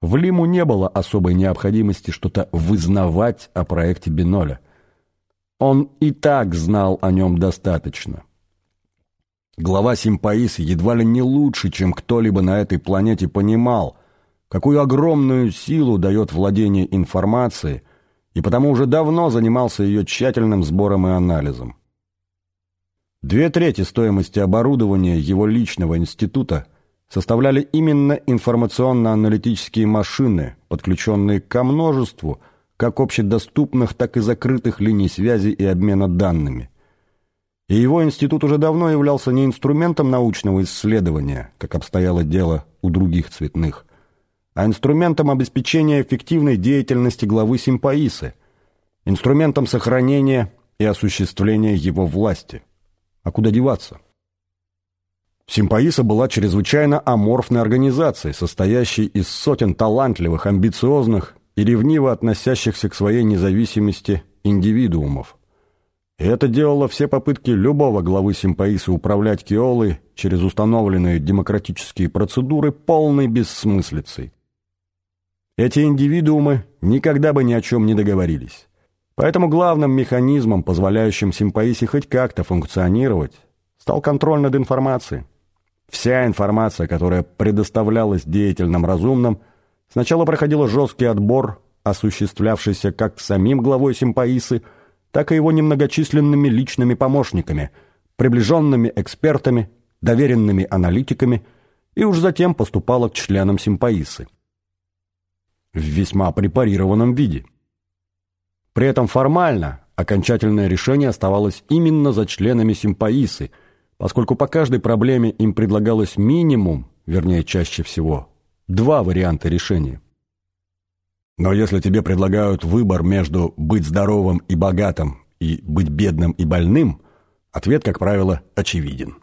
В Лиму не было особой необходимости что-то вызнавать о проекте Биноля. Он и так знал о нем достаточно. Глава Симпаиса едва ли не лучше, чем кто-либо на этой планете понимал, какую огромную силу дает владение информацией, и потому уже давно занимался ее тщательным сбором и анализом. Две трети стоимости оборудования его личного института составляли именно информационно-аналитические машины, подключенные ко множеству как общедоступных, так и закрытых линий связи и обмена данными – и его институт уже давно являлся не инструментом научного исследования, как обстояло дело у других цветных, а инструментом обеспечения эффективной деятельности главы симпаисы, инструментом сохранения и осуществления его власти. А куда деваться? Симпаиса была чрезвычайно аморфной организацией, состоящей из сотен талантливых, амбициозных и ревниво относящихся к своей независимости индивидуумов. И это делало все попытки любого главы симпаиса управлять Киолой через установленные демократические процедуры полной бессмыслицей. Эти индивидуумы никогда бы ни о чем не договорились. Поэтому главным механизмом, позволяющим симпаисе хоть как-то функционировать, стал контроль над информацией. Вся информация, которая предоставлялась деятельным разумным, сначала проходила жесткий отбор, осуществлявшийся как самим главой симпаисы, так и его немногочисленными личными помощниками, приближенными экспертами, доверенными аналитиками и уж затем поступала к членам симпаисы. В весьма препарированном виде. При этом формально окончательное решение оставалось именно за членами симпаисы, поскольку по каждой проблеме им предлагалось минимум, вернее чаще всего, два варианта решения – но если тебе предлагают выбор между быть здоровым и богатым и быть бедным и больным, ответ, как правило, очевиден.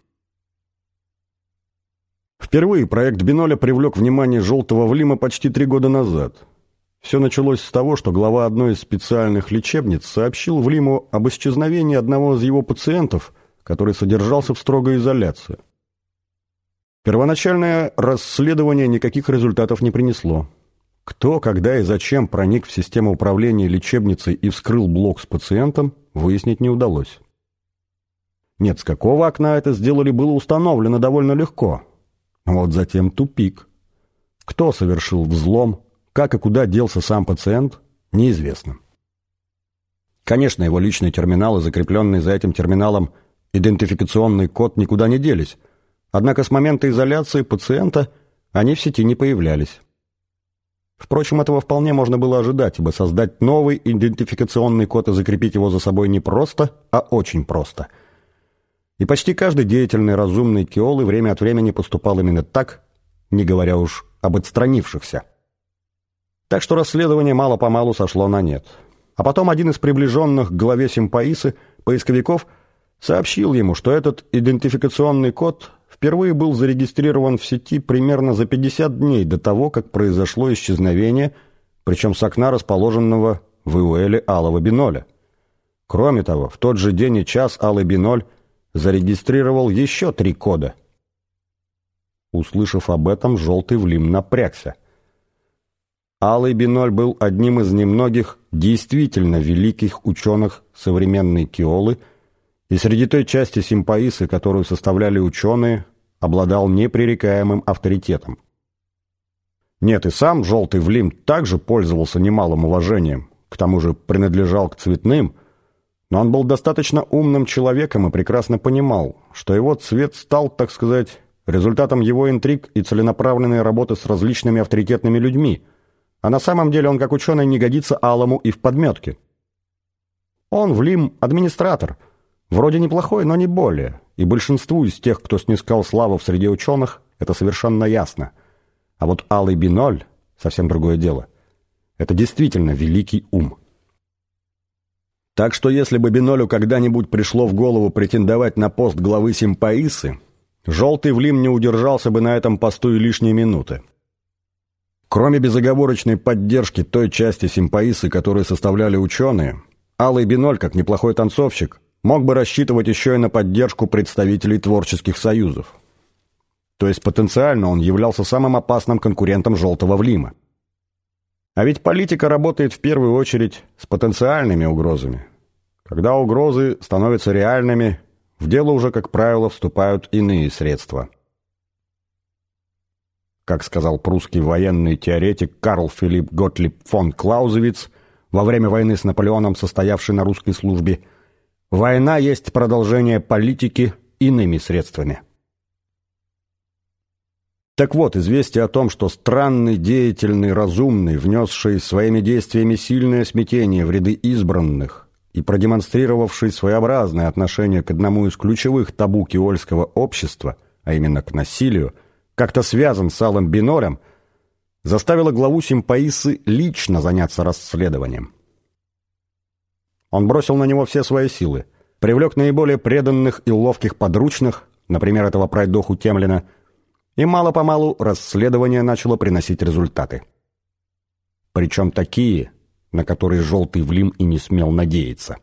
Впервые проект Биноля привлек внимание Желтого Влима почти три года назад. Все началось с того, что глава одной из специальных лечебниц сообщил Влиму об исчезновении одного из его пациентов, который содержался в строгой изоляции. Первоначальное расследование никаких результатов не принесло. Кто, когда и зачем проник в систему управления лечебницей и вскрыл блок с пациентом, выяснить не удалось. Нет, с какого окна это сделали, было установлено довольно легко. Вот затем тупик. Кто совершил взлом, как и куда делся сам пациент, неизвестно. Конечно, его личный терминал и закрепленный за этим терминалом идентификационный код никуда не делись, однако с момента изоляции пациента они в сети не появлялись. Впрочем, этого вполне можно было ожидать, ибо создать новый идентификационный код и закрепить его за собой не просто, а очень просто. И почти каждый деятельный разумный киолы время от времени поступал именно так, не говоря уж об отстранившихся. Так что расследование мало-помалу сошло на нет. А потом один из приближенных к главе симпаисы, поисковиков, сообщил ему, что этот идентификационный код впервые был зарегистрирован в сети примерно за 50 дней до того, как произошло исчезновение, причем с окна, расположенного в Иуэле Алого Биноля. Кроме того, в тот же день и час Алый Биноль зарегистрировал еще три кода. Услышав об этом, Желтый Влим напрягся. Алый Биноль был одним из немногих действительно великих ученых современной Киолы – и среди той части симпаисы, которую составляли ученые, обладал непререкаемым авторитетом. Нет, и сам Желтый Влим также пользовался немалым уважением, к тому же принадлежал к цветным, но он был достаточно умным человеком и прекрасно понимал, что его цвет стал, так сказать, результатом его интриг и целенаправленной работы с различными авторитетными людьми, а на самом деле он как ученый не годится алому и в подметке. Он, Влим, администратор – Вроде неплохой, но не более. И большинству из тех, кто снискал славу в среде ученых, это совершенно ясно. А вот Алый Биноль — совсем другое дело. Это действительно великий ум. Так что если бы Бинолю когда-нибудь пришло в голову претендовать на пост главы Симпаисы, Желтый Влим не удержался бы на этом посту и лишние минуты. Кроме безоговорочной поддержки той части Симпаисы, которую составляли ученые, Алый Биноль, как неплохой танцовщик, мог бы рассчитывать еще и на поддержку представителей творческих союзов. То есть потенциально он являлся самым опасным конкурентом «желтого Влима». А ведь политика работает в первую очередь с потенциальными угрозами. Когда угрозы становятся реальными, в дело уже, как правило, вступают иные средства. Как сказал прусский военный теоретик Карл Филипп Готлиб фон Клаузевиц, во время войны с Наполеоном, состоявшей на русской службе, война есть продолжение политики иными средствами. Так вот, известие о том, что странный, деятельный, разумный, внесший своими действиями сильное смятение в ряды избранных и продемонстрировавший своеобразное отношение к одному из ключевых табу киольского общества, а именно к насилию, как-то связан с Алым Бинорем, заставило главу Симпаисы лично заняться расследованием. Он бросил на него все свои силы, привлек наиболее преданных и ловких подручных, например, этого пройдоху Темлина, и мало-помалу расследование начало приносить результаты. Причем такие, на которые желтый Влим и не смел надеяться.